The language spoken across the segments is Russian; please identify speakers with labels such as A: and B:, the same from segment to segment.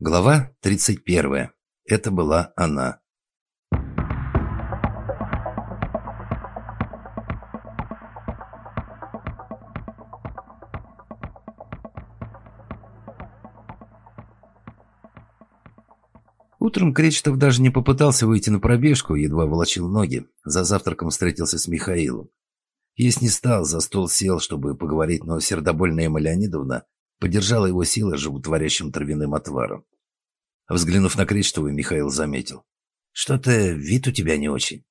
A: Глава 31. Это была она. Утром Кречетов даже не попытался выйти на пробежку, едва волочил ноги. За завтраком встретился с Михаилом. Есть не стал, за стол сел, чтобы поговорить, но сердобольная Эмма Леонидовна поддержала его силой животворящим травяным отваром. Взглянув на Кречетова, Михаил заметил. «Что-то вид у тебя не очень».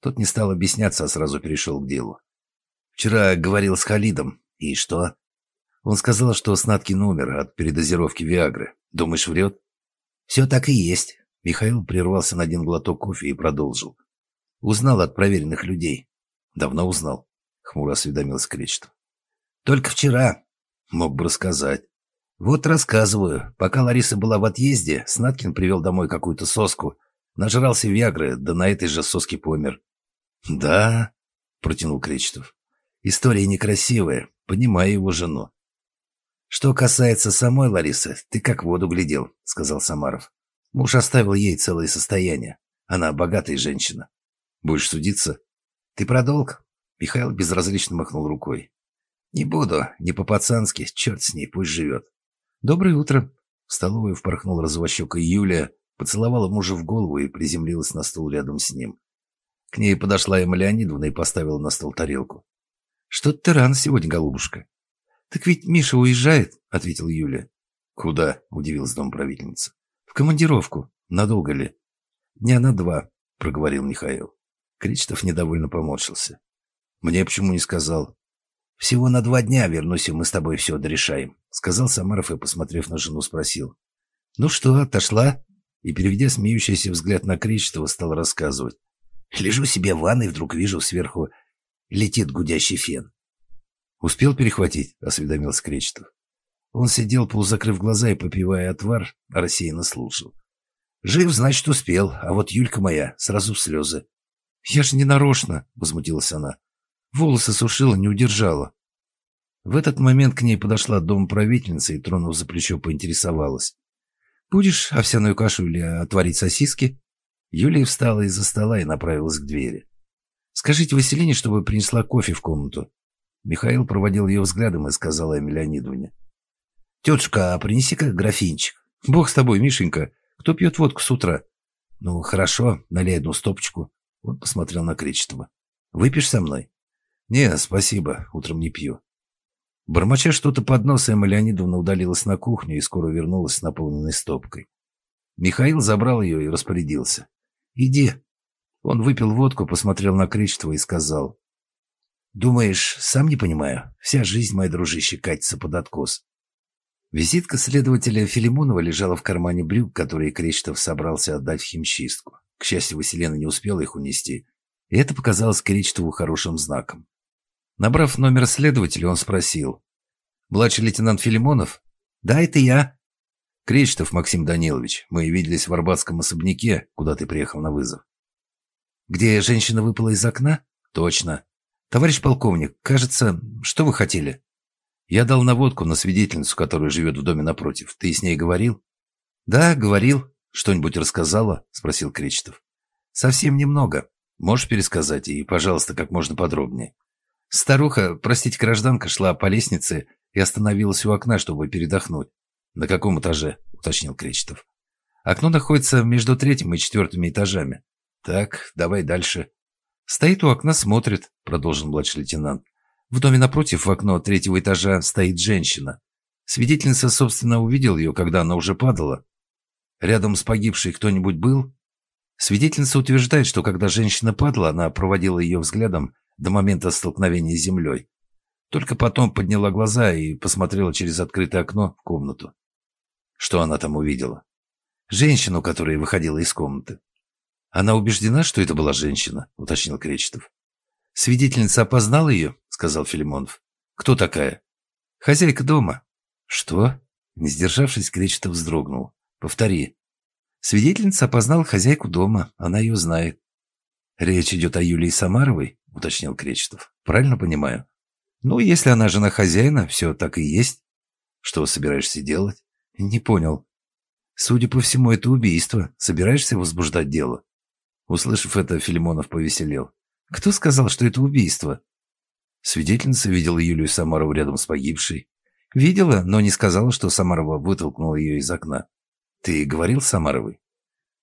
A: Тот не стал объясняться, а сразу перешел к делу. «Вчера говорил с Халидом. И что?» Он сказал, что Снаткин умер от передозировки Виагры. Думаешь, врет? «Все так и есть». Михаил прервался на один глоток кофе и продолжил. «Узнал от проверенных людей». «Давно узнал», — хмуро осведомился Кречетов. «Только вчера. Мог бы рассказать. Вот рассказываю. Пока Лариса была в отъезде, Снаткин привел домой какую-то соску. Нажрался Виагры, да на этой же соске помер. Да, протянул Кречетов. История некрасивая. Понимаю его жену. Что касается самой Ларисы, ты как в воду глядел, сказал Самаров. Муж оставил ей целое состояние. Она богатая женщина. Будешь судиться? Ты про долг? Михаил безразлично махнул рукой. «Не буду, не по-пацански, черт с ней, пусть живет». «Доброе утро». В столовую впорхнула розовощекая Юлия, поцеловала мужа в голову и приземлилась на стул рядом с ним. К ней подошла Эмма Леонидовна и поставила на стол тарелку. «Что-то ты рано сегодня, голубушка». «Так ведь Миша уезжает», — ответила Юлия. «Куда?» — удивилась домправительница. «В командировку. Надолго ли?» «Дня на два», — проговорил Михаил. Кричтов недовольно поморщился. «Мне почему не сказал?» «Всего на два дня вернусь, и мы с тобой все дорешаем», — сказал Самаров и, посмотрев на жену, спросил. «Ну что, отошла?» И, переведя смеющийся взгляд на Кречетова, стал рассказывать. «Лежу себе в ванной, вдруг вижу сверху летит гудящий фен». «Успел перехватить?» — осведомился Кречетов. Он сидел, полузакрыв глаза и, попивая отвар, рассеянно слушал. «Жив, значит, успел, а вот Юлька моя сразу в слезы». «Я же не нарочно!» — возмутилась она. Волосы сушила, не удержала. В этот момент к ней подошла домправительница и, тронув за плечо, поинтересовалась. «Будешь овсяную кашу или отварить сосиски?» Юлия встала из-за стола и направилась к двери. «Скажите Василине, чтобы принесла кофе в комнату». Михаил проводил ее взглядом и сказал Эмме Леонидовне. «Тетушка, а принеси-ка графинчик». «Бог с тобой, Мишенька. Кто пьет водку с утра?» «Ну, хорошо, налей одну стопочку». Он посмотрел на Кречетова. «Выпьешь со мной?» «Не, спасибо, утром не пью». Бормоча что-то под носом, Леонидовна удалилась на кухню и скоро вернулась с наполненной стопкой. Михаил забрал ее и распорядился. «Иди». Он выпил водку, посмотрел на Кречетова и сказал. «Думаешь, сам не понимаю? Вся жизнь, моя дружище, катится под откос». Визитка следователя Филимонова лежала в кармане брюк, которые Кречетов собрался отдать в химчистку. К счастью, Василена не успела их унести, и это показалось Кречетову хорошим знаком. Набрав номер следователя, он спросил. «Младший лейтенант Филимонов?» «Да, это я». «Кречетов Максим Данилович. Мы виделись в Арбатском особняке, куда ты приехал на вызов». «Где женщина выпала из окна?» «Точно. Товарищ полковник, кажется, что вы хотели?» «Я дал наводку на свидетельницу, которая живет в доме напротив. Ты с ней говорил?» «Да, говорил. Что-нибудь рассказала?» – спросил Кречетов. «Совсем немного. Можешь пересказать и, пожалуйста, как можно подробнее?» Старуха, простите, гражданка, шла по лестнице и остановилась у окна, чтобы передохнуть. «На каком этаже?» — уточнил Кречетов. «Окно находится между третьим и четвертым этажами». «Так, давай дальше». «Стоит у окна, смотрит», — продолжил младший лейтенант. «В доме напротив, в окно третьего этажа, стоит женщина. Свидетельница, собственно, увидел ее, когда она уже падала. Рядом с погибшей кто-нибудь был?» Свидетельница утверждает, что когда женщина падала, она проводила ее взглядом до момента столкновения с землей. Только потом подняла глаза и посмотрела через открытое окно в комнату. Что она там увидела? Женщину, которая выходила из комнаты. Она убеждена, что это была женщина, уточнил Кречетов. Свидетельница опознала ее, сказал Филимонов. Кто такая? Хозяйка дома. Что? Не сдержавшись, Кречетов вздрогнул. Повтори. Свидетельница опознала хозяйку дома, она ее знает. Речь идет о Юлии Самаровой? — уточнил Кречетов. «Правильно понимаю?» «Ну, если она жена хозяина, все так и есть». «Что собираешься делать?» «Не понял». Судя по всему, это убийство. Собираешься возбуждать дело? Услышав это, Филимонов повеселел. Кто сказал, что это убийство? Свидетельница видела Юлию Самарову рядом с погибшей. Видела, но не сказала, что Самарова вытолкнула ее из окна. Ты говорил Самаровой?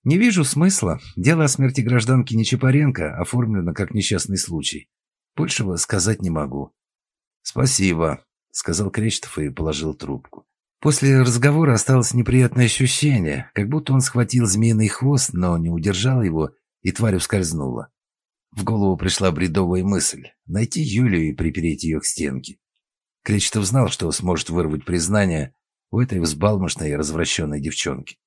A: Не вижу смысла. Дело о смерти гражданки Нечапаренко оформлено как несчастный случай. Большего сказать не могу. Спасибо, сказал Кречетов и положил трубку. После разговора осталось неприятное ощущение, как будто он схватил змеиный хвост, но не удержал его, и тварь ускользнула. В голову пришла бредовая мысль – найти Юлию и припереть ее к стенке. Кречетов знал, что сможет вырвать признание у этой взбалмошной и развращенной девчонки.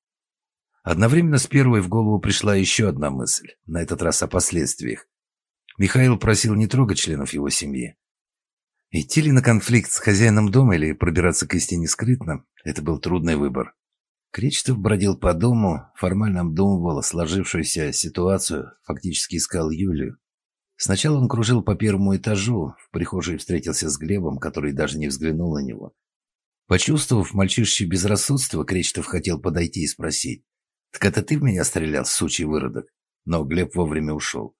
A: Одновременно с первой в голову пришла еще одна мысль, на этот раз о последствиях. Михаил просил не трогать членов его семьи. Идти ли на конфликт с хозяином дома или пробираться к истине скрытно – это был трудный выбор. Кречетов бродил по дому, формально обдумывал сложившуюся ситуацию, фактически искал Юлию. Сначала он кружил по первому этажу, в прихожей встретился с Глебом, который даже не взглянул на него. Почувствовав мальчишечье безрассудство, Кречетов хотел подойти и спросить. «Так это ты в меня стрелял, сучий выродок?» Но Глеб вовремя ушел.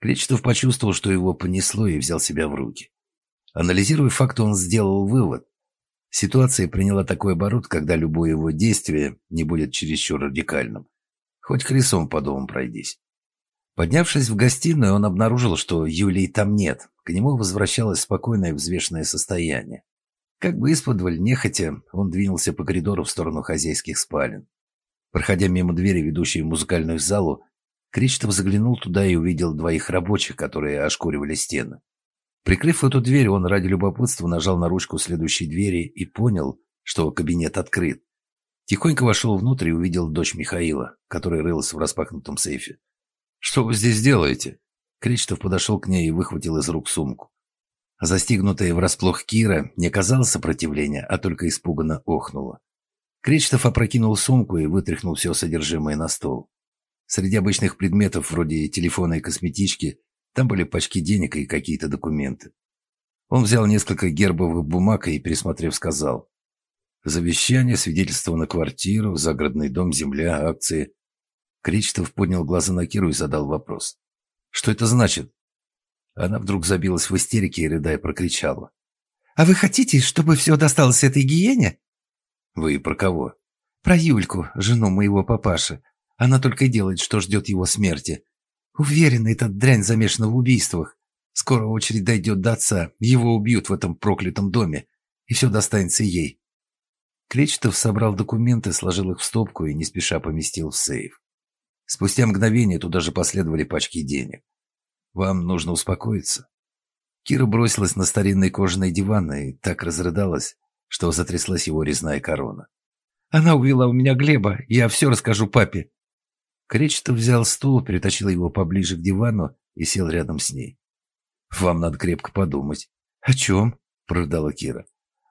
A: Кречетов почувствовал, что его понесло, и взял себя в руки. Анализируя факты, он сделал вывод. Ситуация приняла такой оборот, когда любое его действие не будет чересчур радикальным. Хоть хрисом по дому пройдись. Поднявшись в гостиную, он обнаружил, что Юлии там нет. К нему возвращалось спокойное взвешенное состояние. Как бы исподволь, нехотя, он двинулся по коридору в сторону хозяйских спален. Проходя мимо двери, ведущей в музыкальную залу, Кречетов заглянул туда и увидел двоих рабочих, которые ошкуривали стены. Прикрыв эту дверь, он ради любопытства нажал на ручку следующей двери и понял, что кабинет открыт. Тихонько вошел внутрь и увидел дочь Михаила, которая рылась в распахнутом сейфе. «Что вы здесь делаете?» Кречетов подошел к ней и выхватил из рук сумку. Застигнутая врасплох Кира не оказала сопротивления, а только испуганно охнула. Кречетов опрокинул сумку и вытряхнул все содержимое на стол. Среди обычных предметов, вроде телефона и косметички, там были пачки денег и какие-то документы. Он взял несколько гербовых бумаг и, пересмотрев, сказал. Завещание, свидетельство на квартиру, загородный дом, земля, акции. Кречетов поднял глаза на Киру и задал вопрос. «Что это значит?» Она вдруг забилась в истерике и, рыдая, прокричала. «А вы хотите, чтобы все досталось этой гиене?» «Вы про кого?» «Про Юльку, жену моего папаши. Она только и делает, что ждет его смерти. Уверена, этот дрянь замешана в убийствах. Скоро очередь дойдет до отца, его убьют в этом проклятом доме, и все достанется ей. Кречетов собрал документы, сложил их в стопку и не спеша поместил в сейф. Спустя мгновение туда же последовали пачки денег. «Вам нужно успокоиться». Кира бросилась на старинный кожаный диван и так разрыдалась, что затряслась его резная корона. «Она увела у меня Глеба, я все расскажу папе». Кречетов взял стул, перетащил его поближе к дивану и сел рядом с ней. «Вам надо крепко подумать». «О чем?» – прорыдала Кира.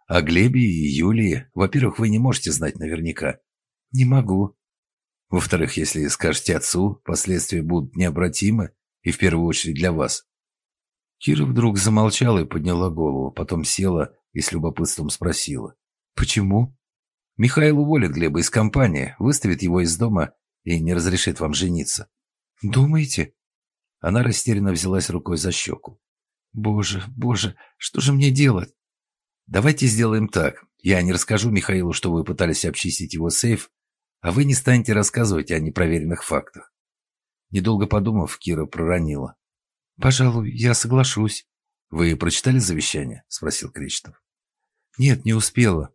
A: «О Глебе и Юлии. Во-первых, вы не можете знать наверняка». «Не могу». «Во-вторых, если скажете отцу, последствия будут необратимы, и в первую очередь для вас». Кира вдруг замолчала и подняла голову, потом села и с любопытством спросила. «Почему?» «Михаил уволит Глеба из компании, выставит его из дома и не разрешит вам жениться. Думаете? Она растерянно взялась рукой за щеку. Боже, боже, что же мне делать? Давайте сделаем так. Я не расскажу Михаилу, что вы пытались обчистить его сейф, а вы не станете рассказывать о непроверенных фактах. Недолго подумав, Кира проронила. «Пожалуй, я соглашусь». «Вы прочитали завещание?» – спросил Кречетов. «Нет, не успела.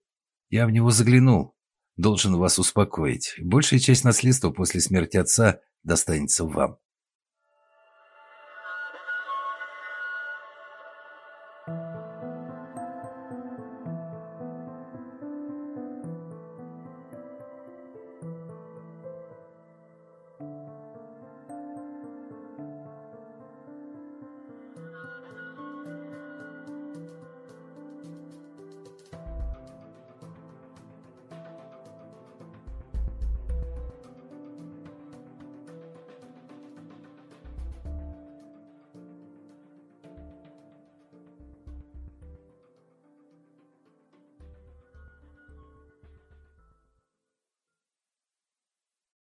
A: Я в него заглянул. Должен вас успокоить. Большая часть наследства после смерти отца достанется вам.